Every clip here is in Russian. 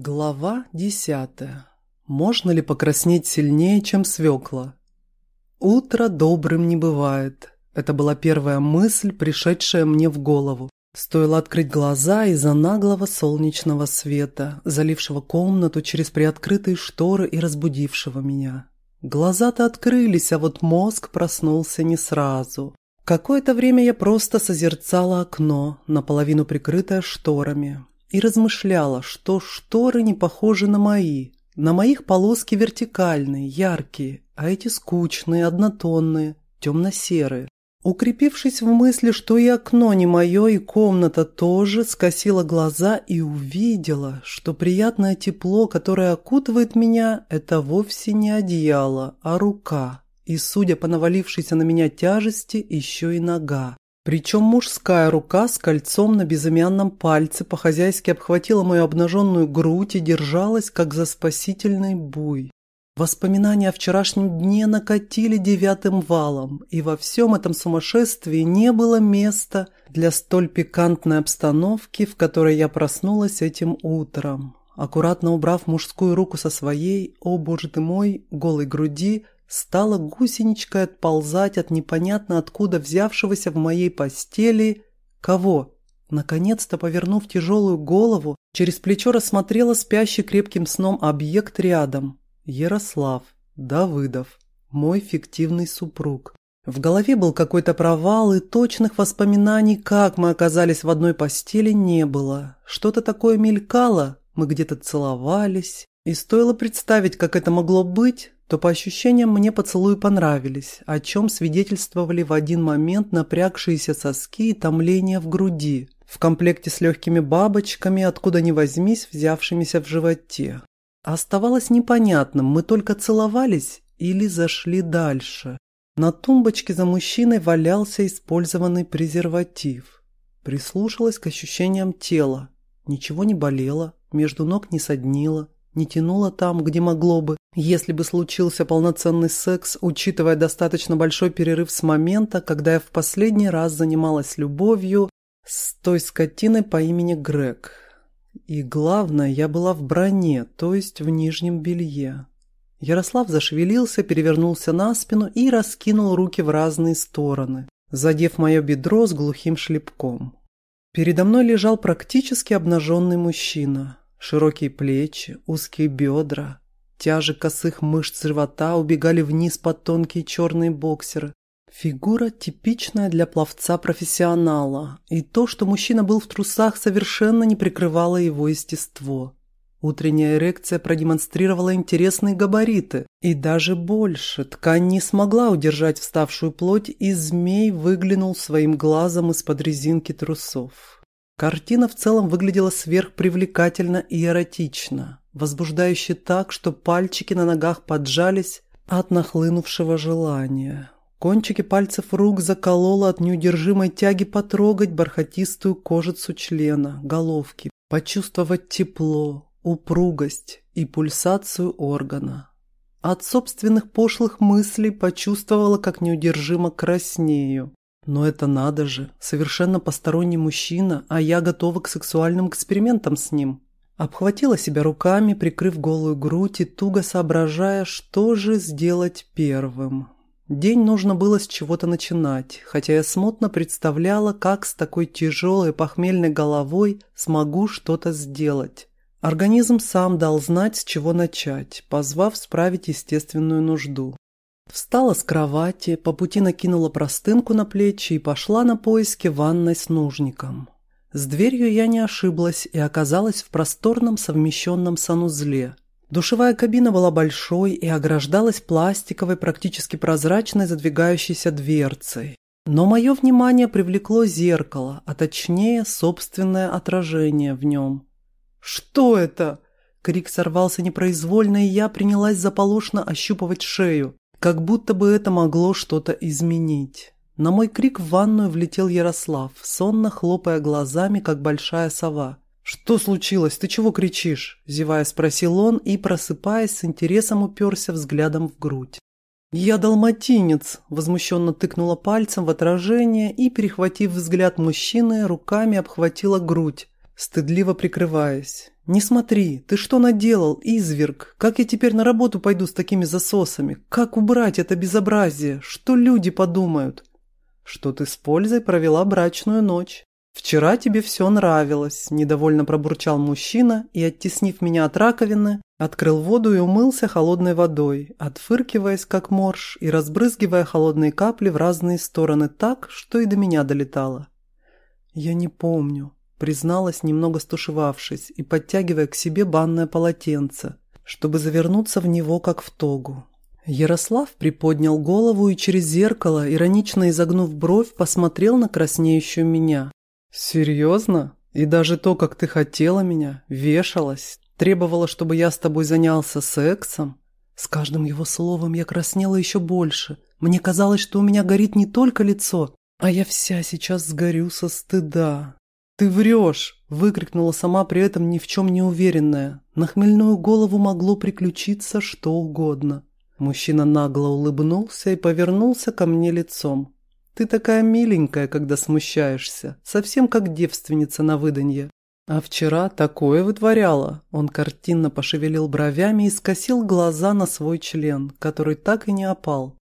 Глава десятая. Можно ли покраснеть сильнее, чем свекла? Утро добрым не бывает. Это была первая мысль, пришедшая мне в голову. Стоило открыть глаза из-за наглого солнечного света, залившего комнату через приоткрытые шторы и разбудившего меня. Глаза-то открылись, а вот мозг проснулся не сразу. Какое-то время я просто созерцала окно, наполовину прикрытое шторами и размышляла, что шторы не похожи на мои. На моих полоски вертикальные, яркие, а эти скучные, однотонные, темно-серые. Укрепившись в мысли, что и окно не мое, и комната тоже, скосила глаза и увидела, что приятное тепло, которое окутывает меня, это вовсе не одеяло, а рука. И, судя по навалившейся на меня тяжести, еще и нога. Причем мужская рука с кольцом на безымянном пальце по-хозяйски обхватила мою обнаженную грудь и держалась, как за спасительный буй. Воспоминания о вчерашнем дне накатили девятым валом, и во всем этом сумасшествии не было места для столь пикантной обстановки, в которой я проснулась этим утром. Аккуратно убрав мужскую руку со своей, о боже ты мой, голой груди, стала гусеничкой отползать от непонятно откуда взявшегося в моей постели кого? Наконец-то, повернув тяжелую голову, через плечо рассмотрела спящий крепким сном объект рядом. Ярослав Давыдов, мой фиктивный супруг. В голове был какой-то провал, и точных воспоминаний, как мы оказались в одной постели, не было. Что-то такое мелькало, мы где-то целовались, и стоило представить, как это могло быть, то по ощущениям мне поцелуи понравились, о чем свидетельствовали в один момент напрягшиеся соски и томление в груди, в комплекте с легкими бабочками, откуда ни возьмись, взявшимися в животе. Оставалось непонятным, мы только целовались или зашли дальше. На тумбочке за мужчиной валялся использованный презерватив. Прислушалась к ощущениям тела. Ничего не болело, между ног не соднило, не тянуло там, где могло бы. Если бы случился полноценный секс, учитывая достаточно большой перерыв с момента, когда я в последний раз занималась любовью с той скотиной по имени Грег. И главное, я была в броне, то есть в нижнем белье. Ярослав зашевелился, перевернулся на спину и раскинул руки в разные стороны, задев мое бедро с глухим шлепком. Передо мной лежал практически обнаженный мужчина. Широкие плечи, узкие бедра, тяжи косых мышц живота убегали вниз под тонкие черные боксеры. Фигура типичная для пловца-профессионала, и то, что мужчина был в трусах, совершенно не прикрывало его естество. Утренняя эрекция продемонстрировала интересные габариты, и даже больше. Ткань не смогла удержать вставшую плоть, и змей выглянул своим глазом из-под резинки трусов. Картина в целом выглядела сверхпривлекательно и эротично, возбуждающе так, что пальчики на ногах поджались от нахлынувшего желания. Кончики пальцев рук закололо от неудержимой тяги потрогать бархатистую кожицу члена, головки, почувствовать тепло, упругость и пульсацию органа. От собственных пошлых мыслей почувствовала, как неудержимо краснею. Но это надо же, совершенно посторонний мужчина, а я готова к сексуальным экспериментам с ним. Обхватила себя руками, прикрыв голую грудь и туго соображая, что же сделать первым. День нужно было с чего-то начинать, хотя я смутно представляла, как с такой тяжелой похмельной головой смогу что-то сделать. Организм сам дал знать, с чего начать, позвав справить естественную нужду. Встала с кровати, по пути накинула простынку на плечи и пошла на поиски ванной с нужником. С дверью я не ошиблась и оказалась в просторном совмещенном санузле. Душевая кабина была большой и ограждалась пластиковой, практически прозрачной задвигающейся дверцей. Но мое внимание привлекло зеркало, а точнее собственное отражение в нем. «Что это?» Крик сорвался непроизвольно, и я принялась заполошно ощупывать шею. Как будто бы это могло что-то изменить. На мой крик в ванную влетел Ярослав, сонно хлопая глазами, как большая сова. «Что случилось? Ты чего кричишь?» – зевая спросил он и, просыпаясь, с интересом уперся взглядом в грудь. «Я далматинец!» – возмущенно тыкнула пальцем в отражение и, перехватив взгляд мужчины, руками обхватила грудь, стыдливо прикрываясь. «Не смотри, ты что наделал, изверг? Как я теперь на работу пойду с такими засосами? Как убрать это безобразие? Что люди подумают?» «Что ты с пользой провела брачную ночь. Вчера тебе все нравилось», – недовольно пробурчал мужчина и, оттеснив меня от раковины, открыл воду и умылся холодной водой, отфыркиваясь как морж и разбрызгивая холодные капли в разные стороны так, что и до меня долетало. «Я не помню», призналась, немного стушевавшись и подтягивая к себе банное полотенце, чтобы завернуться в него, как в тогу. Ярослав приподнял голову и через зеркало, иронично изогнув бровь, посмотрел на краснеющую меня. «Серьезно? И даже то, как ты хотела меня, вешалась, требовала, чтобы я с тобой занялся сексом?» С каждым его словом я краснела еще больше. Мне казалось, что у меня горит не только лицо, а я вся сейчас сгорю со стыда. «Ты врешь!» – выкрикнула сама при этом ни в чем не уверенная. На хмельную голову могло приключиться что угодно. Мужчина нагло улыбнулся и повернулся ко мне лицом. «Ты такая миленькая, когда смущаешься, совсем как девственница на выданье. А вчера такое вытворяла». Он картинно пошевелил бровями и скосил глаза на свой член, который так и не опал.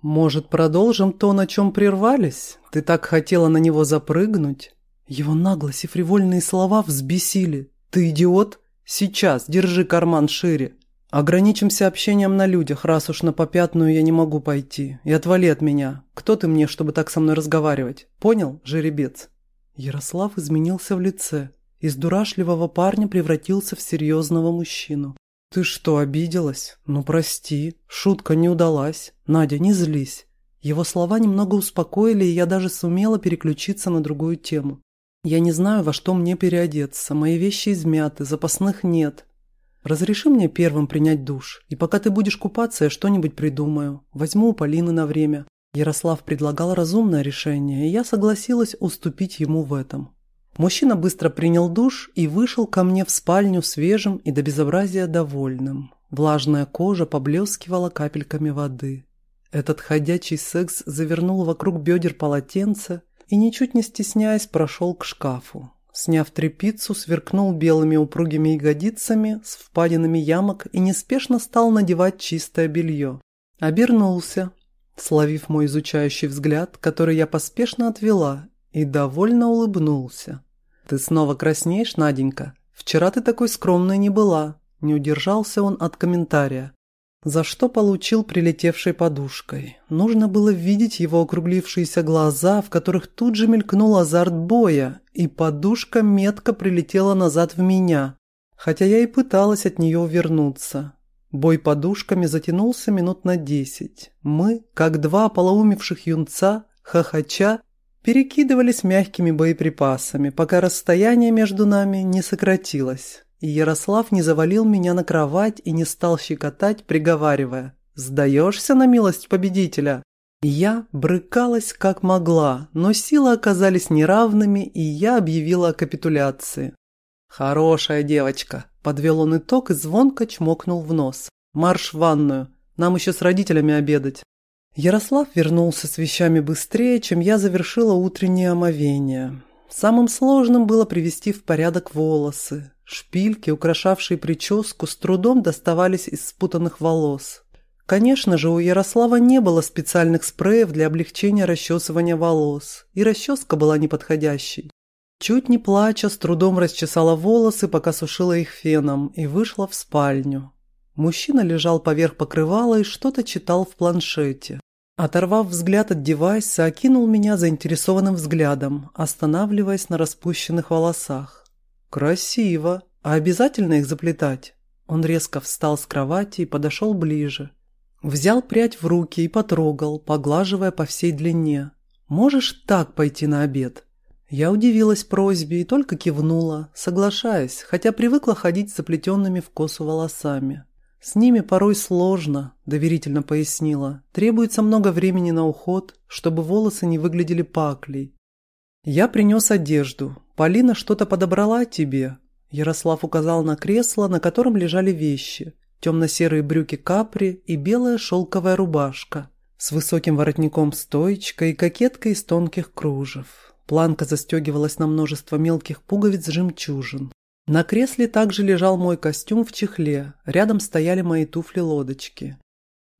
«Может, продолжим то, на чем прервались? Ты так хотела на него запрыгнуть?» Его наглость и фривольные слова взбесили. «Ты идиот? Сейчас, держи карман шире. Ограничимся общением на людях, раз уж на попятную я не могу пойти. И отвали от меня. Кто ты мне, чтобы так со мной разговаривать? Понял, жеребец?» Ярослав изменился в лице. Из дурашливого парня превратился в серьезного мужчину. «Ты что, обиделась? Ну, прости. Шутка не удалась. Надя, не злись». Его слова немного успокоили, и я даже сумела переключиться на другую тему. Я не знаю, во что мне переодеться. Мои вещи измяты, запасных нет. Разреши мне первым принять душ, и пока ты будешь купаться, я что-нибудь придумаю. Возьму у Полины на время. Ярослав предлагал разумное решение, и я согласилась уступить ему в этом. Мужчина быстро принял душ и вышел ко мне в спальню свежим и до безобразия довольным. Влажная кожа поблескивала капельками воды. Этот ходячий секс завернул вокруг бедер полотенце и, ничуть не стесняясь, прошел к шкафу. Сняв тряпицу, сверкнул белыми упругими ягодицами с впадинами ямок и неспешно стал надевать чистое белье. Обернулся, словив мой изучающий взгляд, который я поспешно отвела, и довольно улыбнулся. «Ты снова краснеешь, Наденька? Вчера ты такой скромной не была», – не удержался он от комментария за что получил прилетевшей подушкой. Нужно было видеть его округлившиеся глаза, в которых тут же мелькнул азарт боя, и подушка метко прилетела назад в меня, хотя я и пыталась от нее увернуться. Бой подушками затянулся минут на десять. Мы, как два полоумевших юнца, хохоча, перекидывались мягкими боеприпасами, пока расстояние между нами не сократилось Ярослав не завалил меня на кровать и не стал щекотать, приговаривая «Сдаешься на милость победителя?» Я брыкалась как могла, но силы оказались неравными, и я объявила о капитуляции. «Хорошая девочка», – подвел он итог и звонко чмокнул в нос. «Марш в ванную, нам еще с родителями обедать». Ярослав вернулся с вещами быстрее, чем я завершила утреннее омовение. Самым сложным было привести в порядок волосы. Шпильки, украшавшие прическу, с трудом доставались из спутанных волос. Конечно же, у Ярослава не было специальных спреев для облегчения расчесывания волос, и расческа была неподходящей. Чуть не плача, с трудом расчесала волосы, пока сушила их феном, и вышла в спальню. Мужчина лежал поверх покрывала и что-то читал в планшете. Оторвав взгляд от девайса, окинул меня заинтересованным взглядом, останавливаясь на распущенных волосах. «Красиво. А обязательно их заплетать?» Он резко встал с кровати и подошел ближе. Взял прядь в руки и потрогал, поглаживая по всей длине. «Можешь так пойти на обед?» Я удивилась просьбе и только кивнула, соглашаясь, хотя привыкла ходить с заплетенными в косу волосами. «С ними порой сложно», – доверительно пояснила. «Требуется много времени на уход, чтобы волосы не выглядели паклей. Я принес одежду, Полина что-то подобрала тебе?» Ярослав указал на кресло, на котором лежали вещи. Темно-серые брюки капри и белая шелковая рубашка с высоким воротником-стоечкой и кокеткой из тонких кружев. Планка застегивалась на множество мелких пуговиц жемчужин. На кресле также лежал мой костюм в чехле, рядом стояли мои туфли-лодочки.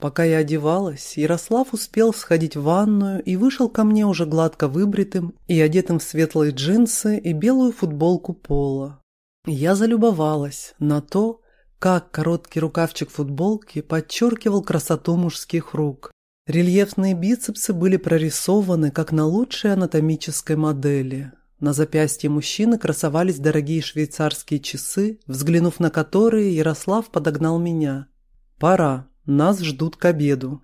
Пока я одевалась, Ярослав успел сходить в ванную и вышел ко мне уже гладко выбритым и одетым в светлые джинсы и белую футболку пола. Я залюбовалась на то, как короткий рукавчик футболки подчеркивал красоту мужских рук. Рельефные бицепсы были прорисованы, как на лучшей анатомической модели. На запястье мужчины красовались дорогие швейцарские часы, взглянув на которые, Ярослав подогнал меня. «Пора, нас ждут к обеду».